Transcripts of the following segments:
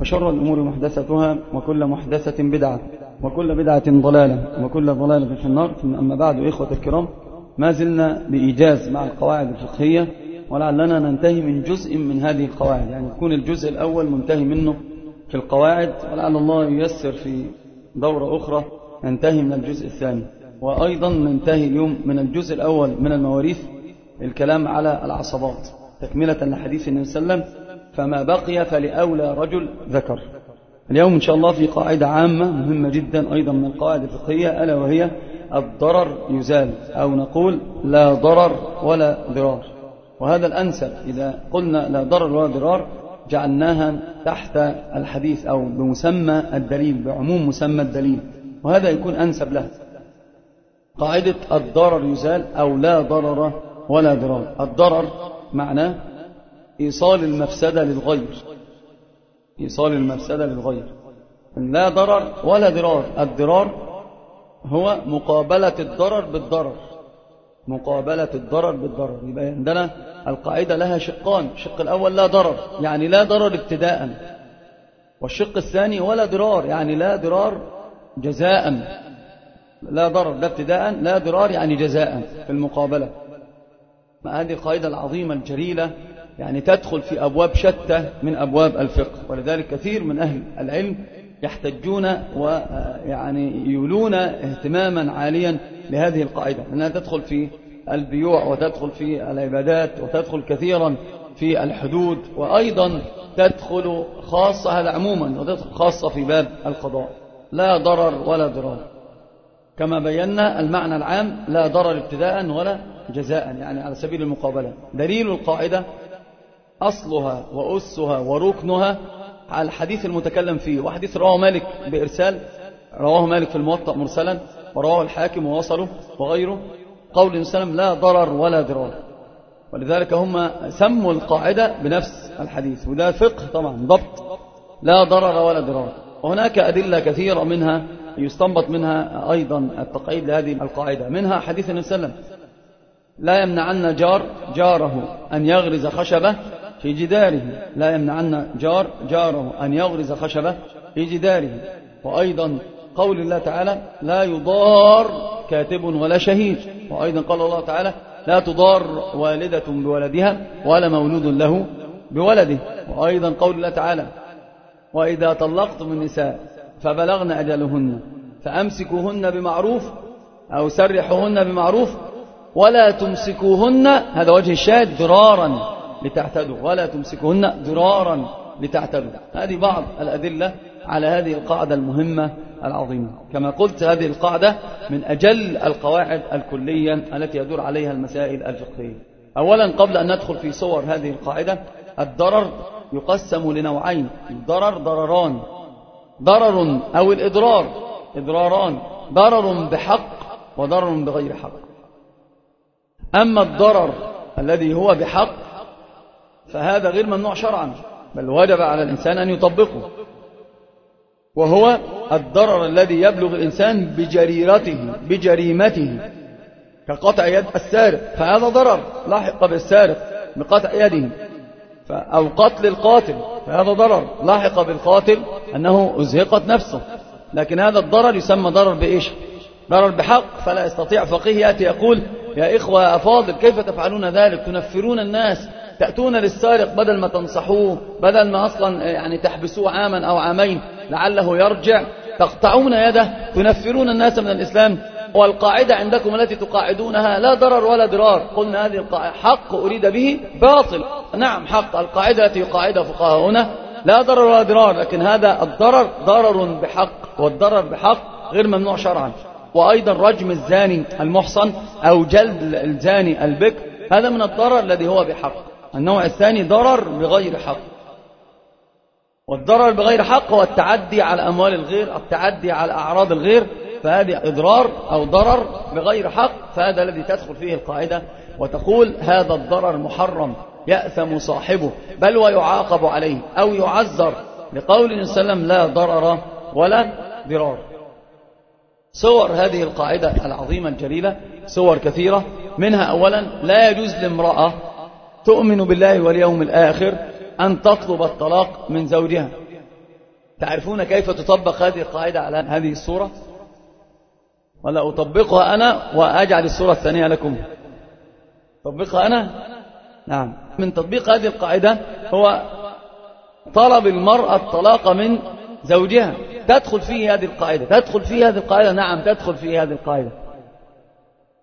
وشر الأمور محدثتها وكل محدثة بدعة وكل بدعة ضلالة وكل ضلالة في النار. ثم أما بعد إخوة الكرام ما زلنا بإيجاز مع القواعد الفقهية ولعلنا ننتهي من جزء من هذه القواعد. يعني يكون الجزء الأول منتهي منه في القواعد ولعل الله ييسر في دورة أخرى. ننتهي من الجزء الثاني. وأيضا ننتهي اليوم من الجزء الأول من المواريث الكلام على العصبات. تكملة لحديث النبي صلى الله عليه وسلم فما بقي فلأولى رجل ذكر. اليوم إن شاء الله في قاعدة عامة مهمة جدا أيضا من القواعد الفقهية ألا وهي الضرر يزال أو نقول لا ضرر ولا ضرار. وهذا الأنسب إذا قلنا لا ضرر ولا ضرار جعلناها تحت الحديث أو بمسمى الدليل بعموم مسمى الدليل. وهذا يكون أنسب له قاعدة الضرر يزال أو لا ضرر ولا ضرار. الضرر معناه إيصال المفسدة للغير إيصال المفسدة للغير لا ضرر ولا ضرار. الضرار هو مقابلة الضرر بالضرر. مقابلة الضرر بالضرر. يبقى عندنا القاعدة لها شقان. الشق الأول لا ضرر يعني لا ضرر ابتداء. والشق الثاني ولا ضرار يعني لا ضرار جزاء. لا ضرر لا ابتداء لا ضرار يعني جزاء في المقابلة. ما هذه القاعدة العظيمة الجليلة يعني تدخل في أبواب شتى من أبواب الفقه. ولذلك كثير من أهل العلم يحتجون ويعني يولون اهتماما عاليا لهذه القاعدة أنها تدخل في البيوع وتدخل في العبادات وتدخل كثيرا في الحدود وأيضا تدخل خاصة هذا عموما وتدخل خاصة في باب القضاء. لا ضرر ولا ضرار. كما بينا المعنى العام لا ضرر ابتداء ولا جزاء يعني على سبيل المقابلة. دليل القاعدة أصلها وأسها وركنها على الحديث المتكلم فيه. وحديث رواه مالك بإرسال رواه مالك في الموطأ مرسلا ورواه الحاكم ووصله وغيره. قول الإنسان لا ضرر ولا ضرار. ولذلك هم سموا القاعدة بنفس الحديث. وده فقه طبعا ضبط. لا ضرر ولا ضرار. وهناك أدلة كثيرة منها يستنبط منها أيضا التقعيد لهذه القاعدة. منها حديث النبي صلى الله عليه وسلم لا يمنعن جار جاره أن يغرز خشبة في جداره. لا يمنعن جار جاره أن يغرز خشبة في جداره. وأيضا قول الله تعالى لا يضار كاتب ولا شهيد. وأيضا قال الله تعالى لا تضار والدة بولدها ولا مولود له بولده. وأيضا قول الله تعالى وإذا طلقتم النساء فبلغن أجلهن فأمسكوهن بمعروف أو سرحوهن بمعروف ولا تمسكوهن. هذا وجه الشاهد ضرارا. لتعتدوا. ولا تمسكوهن ضرارا لتعتدوا. هذه بعض الأدلة على هذه القاعدة المهمة العظيمة. كما قلت هذه القاعدة من أجل القواعد الكلية التي يدور عليها المسائل الفقهية. أولا قبل أن ندخل في صور هذه القاعدة الضرر يقسم لنوعين. الضرر ضرران. ضرر أو الإضرار. إضراران. ضرر بحق وضرر بغير حق. أما الضرر الذي هو بحق فهذا غير ممنوع شرعا بل وجب على الإنسان أن يطبقه. وهو الضرر الذي يبلغ الإنسان بجريرته بجريمته. كقطع يد السارق فهذا ضرر. لاحق بالسارق بقطع يده. أو قتل القاتل فهذا ضرر. لاحق بالقاتل أنه أزهقت نفسه. لكن هذا الضرر يسمى ضرر بإيش؟ ضرر بحق. فلا يستطيع فقيه يأتي يقول يا إخوة أفاضل كيف تفعلون ذلك؟ تنفرون الناس. تأتون للسارق بدل ما تنصحوه بدل ما أصلا يعني تحبسوه عاما أو عامين لعله يرجع. تقطعون يده تنفرون الناس من الإسلام. والقاعدة عندكم التي تقاعدونها لا ضرر ولا ضرار. قلنا هذه القاعدة حق أريد به باطل. نعم حق. القاعدة التي يقاعدها فقهاؤنا لا ضرر ولا ضرار لكن هذا الضرر ضرر بحق. والضرر بحق غير ممنوع شرعا. وأيضا رجم الزاني المحصن أو جلد الزاني البكر هذا من الضرر الذي هو بحق. النوع الثاني ضرر بغير حق. والضرر بغير حق هو التعدي على أموال الغير التعدي على أعراض الغير فهذه إضرار أو ضرر بغير حق فهذا الذي تدخل فيه القاعدة وتقول هذا الضرر محرم يأثم صاحبه بل ويعاقب عليه أو يعذر لقول وسلم لا ضرر ولا ضرار. صور هذه القاعدة العظيمة الجليلة صور كثيرة منها أولا لا يجوز لامرأة تؤمن بالله واليوم الآخر أن تطلب الطلاق من زوجها. تعرفون كيف تطبق هذه القاعدة على هذه الصورة؟ ولا أطبقها أنا وأجعل الصورة الثانية لكم. طبقها أنا؟ نعم. من تطبيق هذه القاعدة هو طلب المرأة الطلاق من زوجها. تدخل فيه هذه القاعدة. تدخل فيه هذه القاعدة. نعم تدخل فيه هذه القاعدة.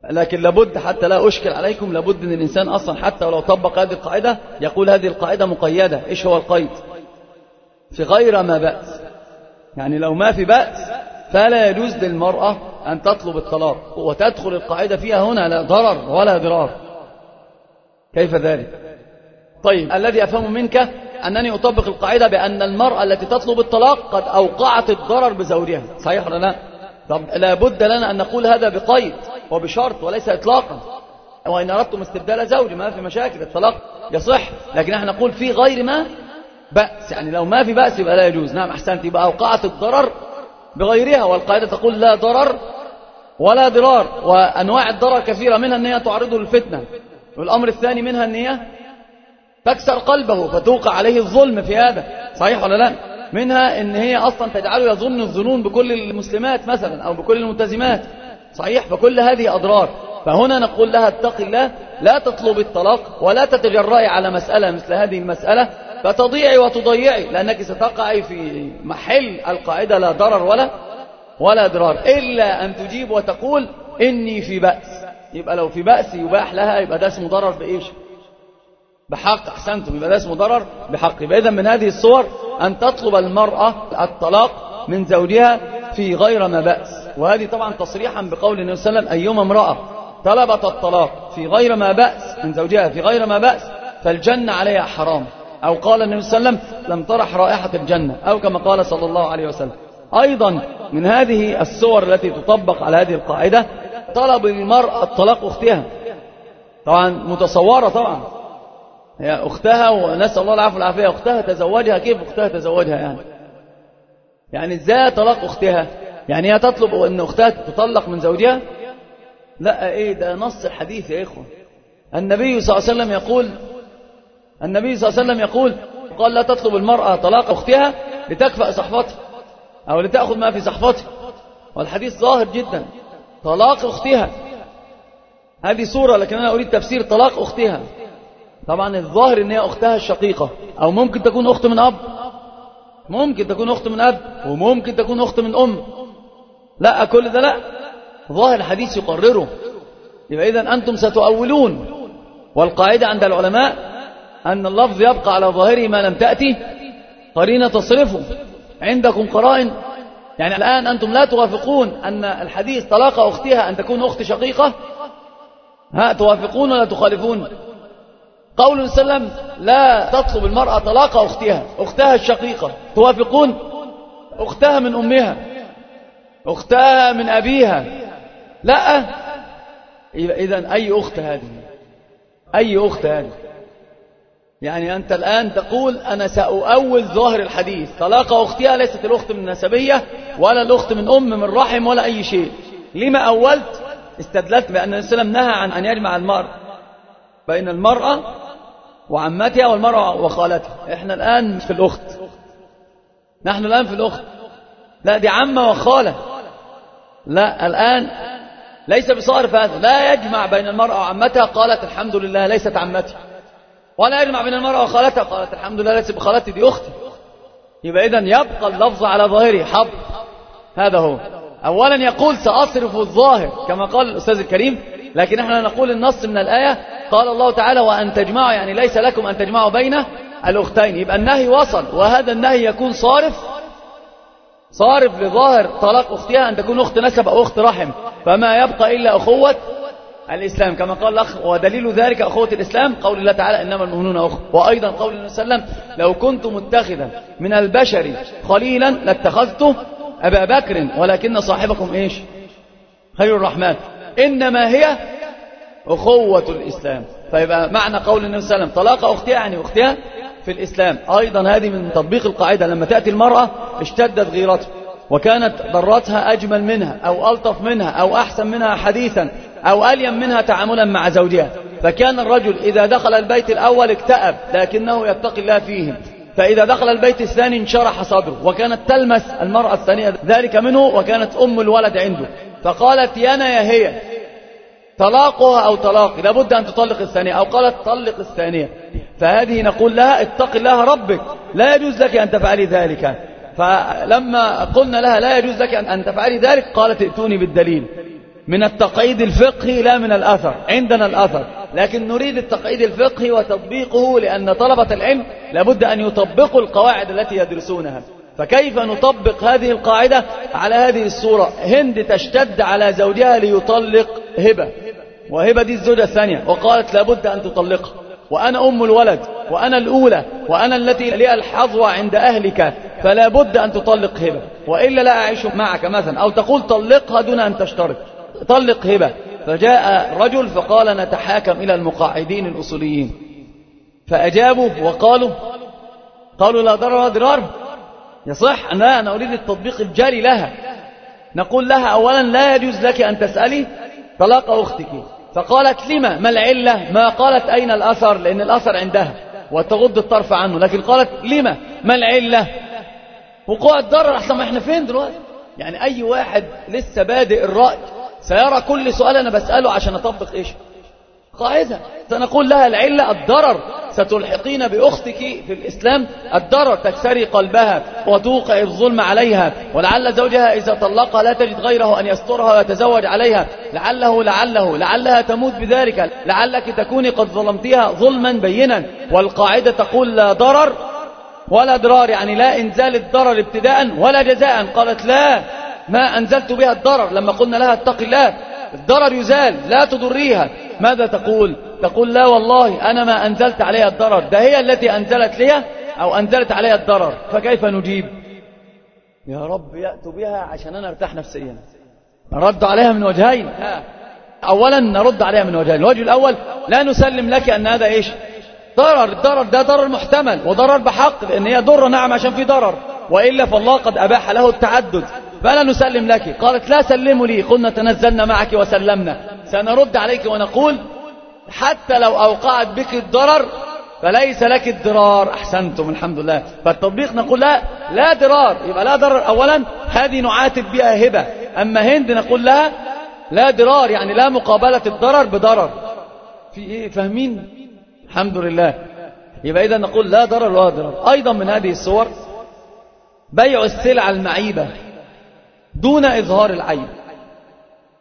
لكن لابد حتى لا أشكل عليكم لابد أن الإنسان أصلا حتى ولو طبق هذه القاعدة يقول هذه القاعدة مقيدة. إيش هو القيد؟ في غير ما بأس. يعني لو ما في بأس فلا يجوز للمرأة أن تطلب الطلاق. وتدخل القاعدة فيها هنا لا ضرر ولا ضرار. كيف ذلك؟ طيب الذي أفهم منك أنني أطبق القاعدة بأن المرأة التي تطلب الطلاق قد أوقعت الضرر بزوجها. صحيح ولا لا؟ طب لابد لنا أن نقول هذا بقيد. وبشرط وليس إطلاقا. وإن أردتم استبدال زوج ما في مشاكل الطلاق يصح. لكن إحنا نقول في غير ما بأس. يعني لو ما في بأس يبقى لا يجوز. نعم أحسنت. يبقى أوقعت الضرر بغيرها والقاعدة تقول لا ضرر ولا ضرار. وأنواع الضرر كثيرة منها أن هي تعرضه للفتنة. والأمر الثاني منها أن هي تكسر قلبه فتوقع عليه الظلم في هذا. صحيح ولا لا؟ منها أن هي أصلا تجعله يظن الظنون بكل المسلمات مثلا أو بكل الملتزمات. صحيح؟ فكل هذه أضرار. فهنا نقول لها اتق الله لا تطلب الطلاق ولا تتجرأي على مسألة مثل هذه المسألة. فتضيعي وتضيعي لأنك ستقعي في محل القاعدة لا ضرر ولا ولا ضرار إلا أن تجيب وتقول إني في بأس. يبقى لو في بأس يباح لها يبقى ده اسمه ضرر بإيش بحق. أحسنتم يبقى ده اسمه ضرر بحق. يبقى إذا من هذه الصور أن تطلب المرأة الطلاق من زوجها في غير ما بأس. وهذه طبعا تصريحا بقول النبي صلى الله عليه وسلم أيما امرأة طلبت الطلاق في غير ما بأس من زوجها في غير ما بأس فالجنة عليها حرام. أو قال النبي صلى الله عليه وسلم لم ترح رائحة الجنة. أو كما قال صلى الله عليه وسلم. أيضا من هذه الصور التي تطبق على هذه القاعدة طلب المرأة الطلاق أختها. طبعا متصورة طبعا. هي أختها ونسأل الله العافية والعافية أختها تزوجها كيف أختها تزوجها يعني؟ يعني إزاي طلاق أختها؟ يعني هي تطلب أن أختها تطلق من زوجها؟ لا إيه ده نص الحديث يا إخوة. النبي صلى الله عليه وسلم يقول النبي صلى الله عليه وسلم يقول قال لا تطلب المرأة طلاق أختها لتكفأ صحفتها أو لتأخذ ما في صحفتها والحديث ظاهر جدا طلاق أختها. هذه صورة لكن أنا أريد تفسير طلاق أختها. طبعا الظاهر إن هي أختها الشقيقة أو ممكن تكون أخت من أب. ممكن تكون أخت من أب وممكن تكون أخت من أم. لا كل ده لا. ظاهر الحديث يقرره. يبقى اذا أنتم ستؤولون. والقاعدة عند العلماء أن اللفظ يبقى على ظاهره ما لم تأتي. قرينة تصرفه. عندكم قرائن. يعني الآن أنتم لا توافقون أن الحديث طلاق أختها أن تكون أخت شقيقة؟ ها توافقون ولا تخالفون؟ قول وسلم لا تطلب المرأة طلاق أختها. أختها الشقيقة. توافقون؟ أختها من أمها. أختها من أبيها. لا. إذا أي أخت هذه؟ أي أخت هذه؟ يعني أنت الآن تقول أنا سأؤول ظاهر الحديث. طلاق أختها ليست الأخت من نسبية ولا الأخت من أم من رحم ولا أي شيء. لما أولت؟ استدللت بأن السلام نهى عن أن يجمع المرء بين المرأة وعمتها والمرأة وخالتها. إحنا الآن في الأخت. نحن الآن في الأخت. لا دي عمة وخالة. لا الآن ليس بصارف هذا لا يجمع بين المرأة وعمتها قالت الحمد لله ليست عمتي. ولا يجمع بين المرأة وخالتها قالت الحمد لله ليست بخالتي دي أختي. يبقى إذن يبقى اللفظ على ظاهره حب. هذا هو. أولا يقول سأصرف الظاهر كما قال الأستاذ الكريم لكن إحنا نقول النص من الآية قال الله تعالى وأن تجمعوا يعني ليس لكم أن تجمعوا بين الأختين. يبقى النهي وصل وهذا النهي يكون صارف صارف لظاهر طلاق أختها أن تكون أخت نسب أو أخت رحم. فما يبقى إلا أخوة الإسلام. كما قال الأخ ودليل ذلك أخوة الإسلام قول الله تعالى إنما المؤمنون أخوة وأيضا قول النبي صلى الله عليه وسلم لو كنت متخذا من البشر خليلا لاتخذته أبا بكر ولكن صاحبكم إيش؟ خير الرحمن. إنما هي أخوة الإسلام. فيبقى معنى قول النبي صلى الله عليه وسلم طلاق أختها يعني أختها في الإسلام. أيضا هذه من تطبيق القاعدة. لما تأتي المرأة اشتدت غيرته. وكانت ضرتها أجمل منها أو ألطف منها أو أحسن منها حديثا أو أليم منها تعاملا مع زوجها. فكان الرجل إذا دخل البيت الأول اكتئب لكنه يتقي الله فيهم. فإذا دخل البيت الثاني انشرح صدره وكانت تلمس المرأة الثانية ذلك منه وكانت أم الولد عنده. فقالت يانا يا هي. طلاقها أو طلاقي لابد أن تطلق الثانية. أو قالت طلق الثانية. فهذه نقول لها اتق الله ربك لا يجوز لك أن تفعلي ذلك. فلما قلنا لها لا يجوز لك أن تفعلي ذلك قالت ائتوني بالدليل. من التقعيد الفقهي لا من الأثر عندنا الأثر. لكن نريد التقعيد الفقهي وتطبيقه لأن طلبة العلم لابد أن يطبقوا القواعد التي يدرسونها. فكيف نطبق هذه القاعدة؟ على هذه الصورة. هند تشتد على زوجها ليطلق هبة وهبة دي الزوجة الثانية. وقالت لابد أن تطلقها. وأنا أم الولد وأنا الأولى وأنا التي لي الحظوة عند أهلك فلا بد أن تطلق هبة. وإلا لا أعيش معك مثلا أو تقول طلقها دون أن تشترط طلق هبة. فجاء رجل فقال نتحاكم إلى المقاعدين الأصوليين. فأجابوا وقالوا قالوا لا ضرر ولا ضرار. يصح لا أنا أريد التطبيق الجاري لها. نقول لها أولا لا يجوز لك أن تسألي طلاق أختك. فقالت لما؟ ما العلة؟ ما قالت أين الأثر؟ لأن الأثر عندها وتغض الطرف عنه لكن قالت لما؟ ما العلة؟ وقوع الضرر أحسن ما إحنا فين دلوقتي؟ يعني أي واحد لسه بادئ الرأي سيرى كل سؤال أنا بسأله عشان أطبق إيش؟ قاعدة. سنقول لها العلة الضرر. ستلحقين بأختك في الإسلام. الضرر تكسري قلبها وتوقع الظلم عليها. ولعل زوجها إذا طلقها لا تجد غيره أن يسترها ويتزوج عليها. لعله لعله لعلها تموت بذلك. لعلك تكوني قد ظلمتها ظلما بينا. والقاعدة تقول لا ضرر ولا ضرار يعني لا إنزال الضرر ابتداء ولا جزاء. قالت لا ما أنزلت بها الضرر. لما قلنا لها اتق الله الضرر يزال لا تضريها. ماذا تقول؟ تقول لا والله أنا ما أنزلت عليها الضرر. ده هي التي أنزلت لي أو أنزلت عليها الضرر. فكيف نجيب؟ يا رب يأتوا بها عشان أنا أرتاح نفسيا. نرد عليها من وجهين. أولا نرد عليها من وجهين. الوجه الأول لا نسلم لك أن هذا إيش؟ ضرر. الضرر ده ضرر محتمل وضرر بحق لأن هي ضر نعم عشان في ضرر. وإلا فالله قد أباح له التعدد. فلا نسلم لك. قالت لا سلموا لي. قلنا تنزلنا معك وسلمنا. سنرد عليك ونقول حتى لو أوقعت بك الضرر فليس لك الضرار. أحسنتم الحمد لله. فالتطبيق نقول لا لا ضرار. يبقى لا ضرر. أولا هذه نعاتب بها هبة. أما هند نقول لها لا ضرار. يعني لا مقابلة الضرر بضرر. في إيه؟ فاهمين؟ الحمد لله. يبقى إذا نقول لا ضرر ولا ضرر. أيضا من هذه الصور بيع السلع المعيبة دون إظهار العيب.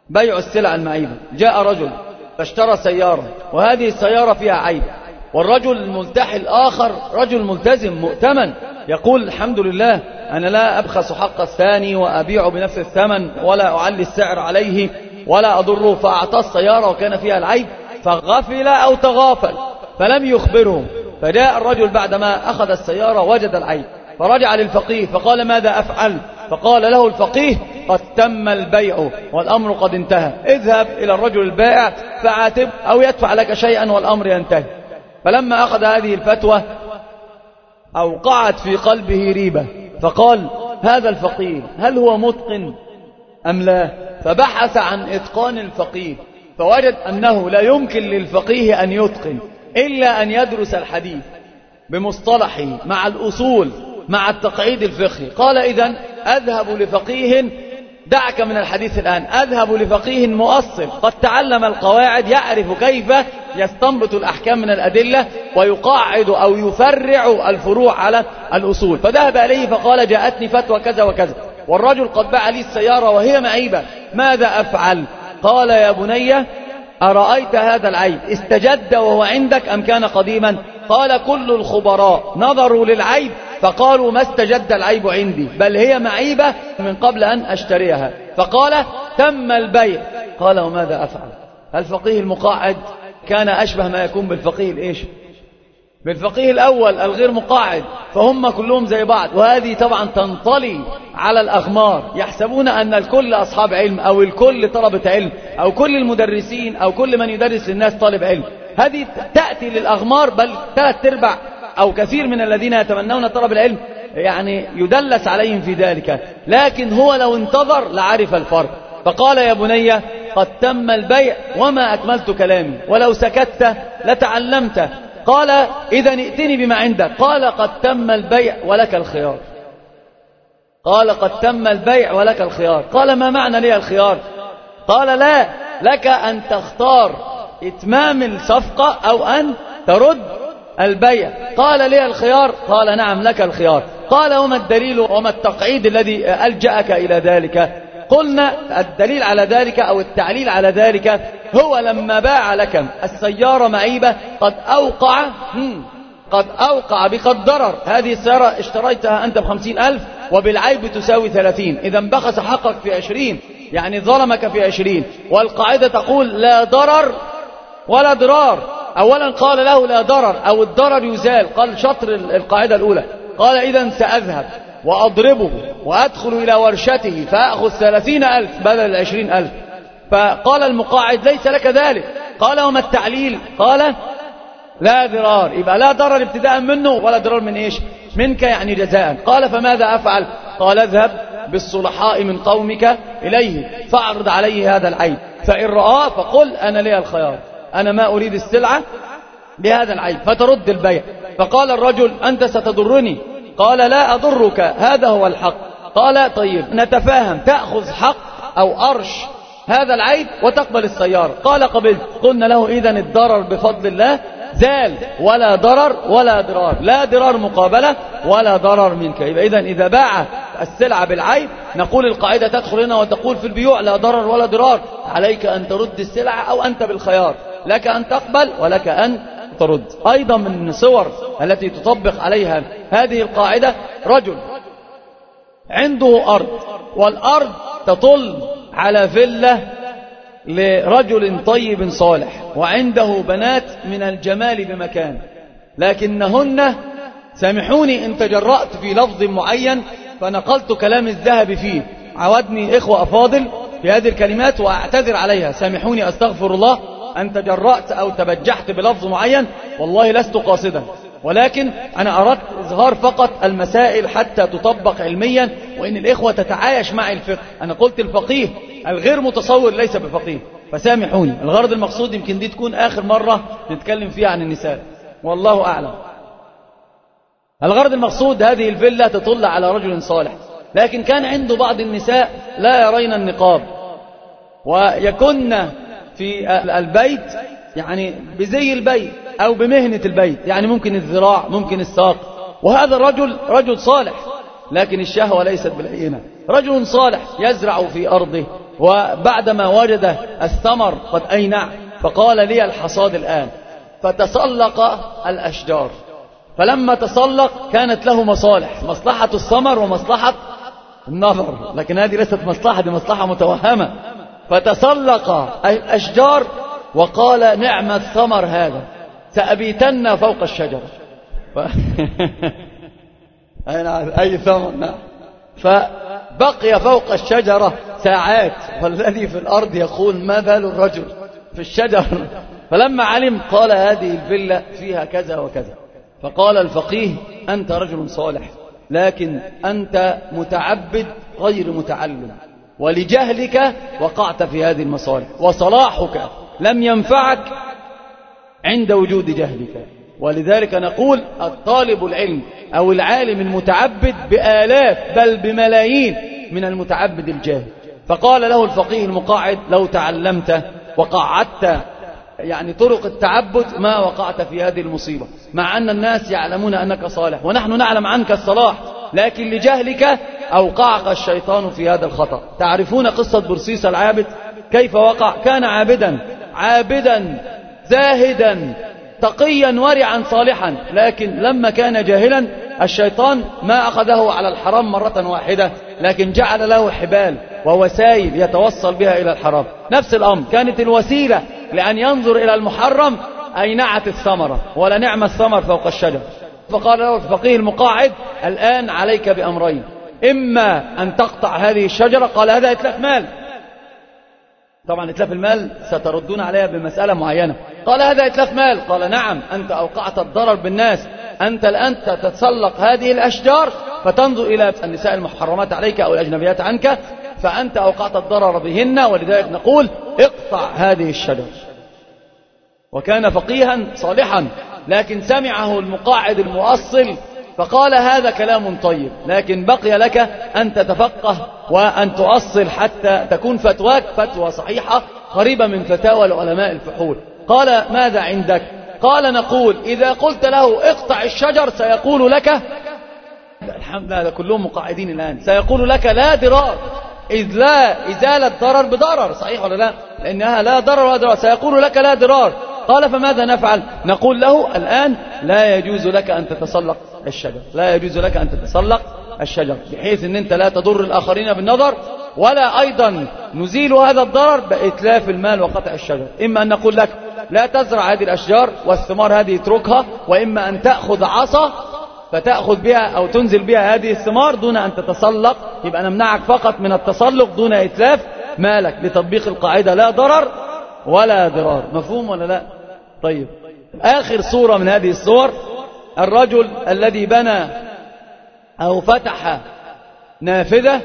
بيع السلع المعيبة جاء رجل فاشترى سيارة وهذه السيارة فيها عيب. والرجل الملتحي الآخر رجل ملتزم مؤتمن يقول الحمد لله أنا لا أبخس حق الثاني وأبيع بنفس الثمن ولا أعلي السعر عليه ولا أضره فأعطى السيارة وكان فيها العيب فغفل أو تغافل فلم يخبره. فجاء الرجل بعدما أخذ السيارة وجد العيب فرجع للفقيه فقال ماذا أفعل؟ فقال له الفقيه قد تم البيع والأمر قد انتهى. اذهب إلى الرجل البائع فعاتب أو يدفع لك شيئا والأمر ينتهي. فلما أخذ هذه الفتوى أوقعت في قلبه ريبة. فقال هذا الفقيه هل هو متقن أم لا؟ فبحث عن إتقان الفقيه فوجد أنه لا يمكن للفقيه أن يتقن إلا أن يدرس الحديث بمصطلحه مع الأصول مع التقعيد الفقهي. قال إذا أذهب لفقيه دعك من الحديث الآن. أذهب لفقيه مؤصل. قد تعلم القواعد يعرف كيف يستنبط الأحكام من الأدلة ويقاعد أو يفرع الفروع على الأصول. فذهب إليه فقال جاءتني فتوى كذا وكذا. والرجل قد باع لي السيارة وهي معيبة ماذا أفعل؟ قال يا بني أرأيت هذا العيب استجد وهو عندك أم كان قديما؟ قال كل الخبراء نظروا للعيب فقالوا ما استجد العيب عندي بل هي معيبة من قبل أن أشتريها. فقال تم البيع. قال وماذا أفعل؟ الفقيه المقاعد كان أشبه ما يكون بالفقيه؟ الإيش بالفقيه الأول الغير مقاعد فهم كلهم زي بعض. وهذه طبعا تنطلي على الأغمار. يحسبون أن الكل أصحاب علم أو الكل طلبة علم أو كل المدرسين أو كل من يدرس للناس طالب علم. هذه تأتي للأغمار بل ثلاث ارباع أو كثير من الذين يتمنون طلب العلم يعني يدلس عليهم في ذلك. لكن هو لو انتظر لعرف الفرق. فقال يا بني قد تم البيع وما أكملت كلامي. ولو سكت لتعلمت. قال إذا ائتني بما عندك. قال قد تم البيع ولك الخيار. قال قد تم البيع ولك الخيار. قال ما معنى لي الخيار؟ قال لا لك أن تختار إتمام الصفقة أو أن ترد البيع. قال لي الخيار؟ قال نعم لك الخيار. قال وما الدليل وما التقعيد الذي ألجأك إلى ذلك؟ قلنا الدليل على ذلك أو التعليل على ذلك هو لما باع لك السيارة معيبة قد أوقع قد أوقع بك الضرر. هذه السيارة اشتريتها أنت بخمسين ألف وبالعيب تساوي ثلاثين. إذا انبخس حقك في عشرين يعني ظلمك في عشرين. والقاعدة تقول لا ضرر ولا ضرار. أولا قال له لا ضرر أو الضرر يزال. قال شطر القاعدة الأولى. قال إذا سأذهب. وأضربه وأدخل إلى ورشته فأخذ ثلاثين ألف بدل العشرين ألف. فقال المقاعد ليس لك ذلك. قال وما التعليل؟ قال لا ضرار. يبقى لا ضرر ابتداء منه ولا ضرر من إيش؟ منك يعني جزاء. قال فماذا أفعل؟ قال اذهب بالصلحاء من قومك إليه فأعرض عليه هذا العيب. فإن رآه فقل أنا لي الخيار. أنا ما أريد السلعة بهذا العيب. فترد البيع. فقال الرجل أنت ستضرني. قال لا أضرك هذا هو الحق. قال طيب نتفاهم تأخذ حق أو أرش هذا العيب وتقبل السيارة. قال قبلت قلنا له إذا الضرر بفضل الله زال ولا ضرر ولا ضرار. لا ضرار مقابلة ولا ضرر منك. إذا إذا باع السلعة بالعيب نقول القاعدة تدخل هنا وتقول في البيوع لا ضرر ولا ضرار. عليك أن ترد السلعة أو أنت بالخيار. لك أن تقبل ولك أن ترد. أيضا من الصور التي تطبق عليها هذه القاعدة رجل عنده أرض والأرض تطل على فلة لرجل طيب صالح وعنده بنات من الجمال بمكان. لكنهن سامحوني إن تجرأت في لفظ معين فنقلت كلام الذهب فيه. عودني إخوة أفاضل في هذه الكلمات وأعتذر عليها. سامحوني أستغفر الله. أن تجرأت أو تبجحت بلفظ معين والله لست قاصدا. ولكن أنا أردت إظهار فقط المسائل حتى تطبق علميا وإن الإخوة تتعايش مع الفقه. أنا قلت الفقيه الغير متصور ليس بفقيه. فسامحوني الغرض المقصود يمكن دي تكون آخر مرة نتكلم فيها عن النساء. والله أعلم. الغرض المقصود هذه الفيلا تطل على رجل صالح. لكن كان عنده بعض النساء لا يرين النقاب. ويكن في البيت يعني بزي البيت أو بمهنة البيت يعني ممكن الذراع ممكن الساق. وهذا الرجل رجل صالح لكن الشهوة ليست بالعينة. رجل صالح يزرع في أرضه وبعدما وجد الثمر قد أينع فقال لي الحصاد الآن. فتسلق الأشجار. فلما تسلق كانت له مصالح مصلحة الثمر ومصلحة النظر. لكن هذه ليست مصلحة دي مصلحة متوهمة. فتسلق الأشجار وقال نعم الثمر هذا سأبيتن فوق الشجرة. ف... أي ثمر؟ نعم. فبقي فوق الشجرة ساعات والذي في الأرض يقول ما بال الرجل في الشجر؟ فلما علم قال هذه الفيلا فيها كذا وكذا. فقال الفقيه أنت رجل صالح لكن أنت متعبد غير متعلم. ولجهلك وقعت في هذه المصالح. وصلاحك لم ينفعك عند وجود جهلك. ولذلك نقول الطالب العلم أو العالم المتعبد بآلاف بل بملايين من المتعبد الجاهل. فقال له الفقيه المقاعد لو تعلمت وقعدت يعني طرق التعبد ما وقعت في هذه المصيبة. مع أن الناس يعلمون أنك صالح ونحن نعلم عنك الصلاح لكن لجهلك أوقعك الشيطان في هذا الخطأ. تعرفون قصة برسيس العابد؟ كيف وقع؟ كان عابدا عابدا زاهدا تقيا ورعا صالحا. لكن لما كان جاهلا الشيطان ما أخذه على الحرام مرة واحدة لكن جعل له حبال ووسائل يتوصل بها إلى الحرام. نفس الأمر. كانت الوسيلة لأن ينظر إلى المحرم أينعت الثمرة ولا نعم الثمر فوق الشجر. فقال له الفقيه المقاعد الآن عليك بأمرين. إما أن تقطع هذه الشجرة. قال هذا إتلاف مال. طبعا إتلاف المال ستردون عليها بمسألة معينة. قال هذا إتلاف مال. قال نعم أنت أوقعت الضرر بالناس. أنت الآن تتسلق هذه الأشجار فتنظر إلى النساء المحرمات عليك أو الأجنبيات عنك فأنت أوقعت الضرر بهن. ولذلك نقول اقطع هذه الشجر. وكان فقيها صالحا لكن سمعه المقاعد المؤصل فقال هذا كلام طيب لكن بقي لك أن تتفقه وأن تؤصل حتى تكون فتواك فتوى صحيحة قريبة من فتاوى العلماء الفحول. قال ماذا عندك؟ قال نقول إذا قلت له اقطع الشجر سيقول لك الحمد لله كلهم مقاعدين الآن. سيقول لك لا ضرار. إذ لا إزالة ضرر بضرر صحيح ولا لا؟ لأنها لا ضرر ولا ضرار. سيقول لك لا ضرار. قال فماذا نفعل؟ نقول له الآن لا يجوز لك أن تتسلق. الشجر. لا يجوز لك أن تتسلق الشجر بحيث أن أنت لا تضر الآخرين بالنظر ولا أيضا نزيل هذا الضرر بإتلاف المال وقطع الشجر. إما أن نقول لك لا تزرع هذه الأشجار والثمار هذه اتركها وإما أن تأخذ عصا فتأخذ بها أو تنزل بها هذه الثمار دون أن تتسلق يبقى نمنعك فقط من التسلق دون إتلاف مالك. لتطبيق القاعدة لا ضرر ولا ضرار. مفهوم ولا لا؟ طيب. آخر صورة من هذه الصور الرجل الذي بنى أو فتح نافذة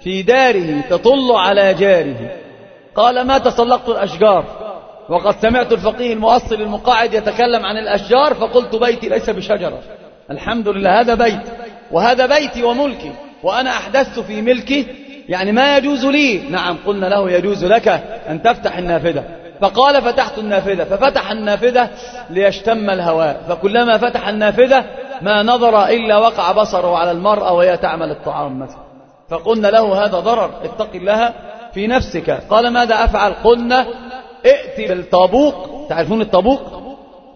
في داره تطل على جاره. قال ما تسلقت الأشجار؟ وقد سمعت الفقيه المؤصل المقاعد يتكلم عن الأشجار فقلت بيتي ليس بشجرة. الحمد لله هذا بيت وهذا بيتي وملكي وأنا أحدثت في ملكي يعني ما يجوز لي؟ نعم قلنا له يجوز لك أن تفتح النافذة. فقال فتحت النافذة ففتح النافذة ليشتم الهواء. فكلما فتح النافذة ما نظر إلا وقع بصره على المرأة وهي تعمل الطعام مثلا. فقلنا له هذا ضرر اتق الله في نفسك. قال ماذا أفعل؟ قلنا ائتي بالطابوق. تعرفون الطابوق؟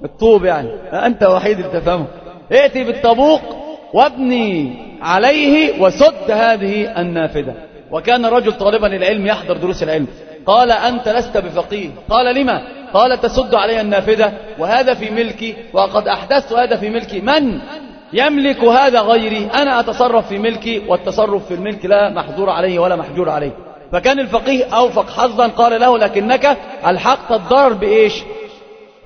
الطوب يعني. أنت وحيد تفهمه ائتي بالطابوق وابني عليه وسد هذه النافذة. وكان رجل طالبا للعلم يحضر دروس العلم. قال أنت لست بفقيه. قال لما؟ قال تسد علي النافذة وهذا في ملكي وقد أحدثت هذا في ملكي. من يملك هذا غيري؟ أنا أتصرف في ملكي والتصرف في الملك لا محظور عليه ولا محجور عليه. فكان الفقيه أوفق حظا قال له لكنك ألحقت الضرر بإيش؟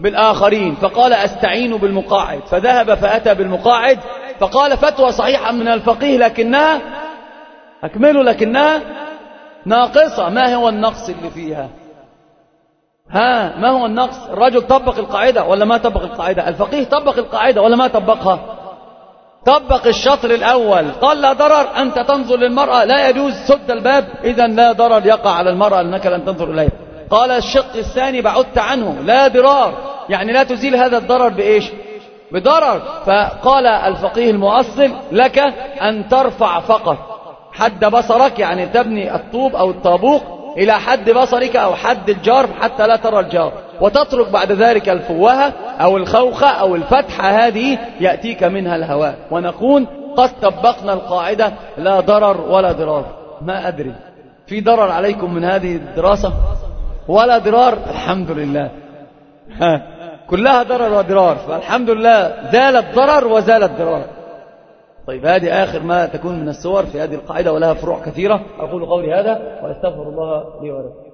بالآخرين. فقال أستعين بالمقاعد. فذهب فأتى بالمقاعد. فقال فتوى صحيحة من الفقيه لكنها أكملوا لكنها ناقصة. ما هو النقص اللي فيها؟ ها ما هو النقص؟ الرجل طبق القاعدة ولا ما طبق القاعدة؟ الفقيه طبق القاعدة ولا ما طبقها؟ طبق الشطر الأول. قال لا ضرر أنت تنظر للمرأة لا يجوز سد الباب. إذا لا ضرر يقع على المرأة لأنك لن تنظر إليها قال الشق الثاني بعدت عنه. لا ضرار. يعني لا تزيل هذا الضرر بإيش؟ بضرر. فقال الفقيه المؤصل لك أن ترفع فقط. حد بصرك يعني تبني الطوب أو الطابوق إلى حد بصرك أو حد الجار حتى لا ترى الجار وتترك بعد ذلك الفوهة أو الخوخة أو الفتحة هذه يأتيك منها الهواء. ونكون قد طبقنا القاعدة لا ضرر ولا ضرار. ما أدري. في ضرر عليكم من هذه الدراسة؟ ولا ضرار؟ الحمد لله. ها كلها ضرر وضرار. فالحمد لله زال الضرر وزال الضرار طيب هذه آخر ما تكون من الصور في هذه القاعدة ولها فروع كثيرة. أقول قولي هذا وأستغفر الله لي ولكم.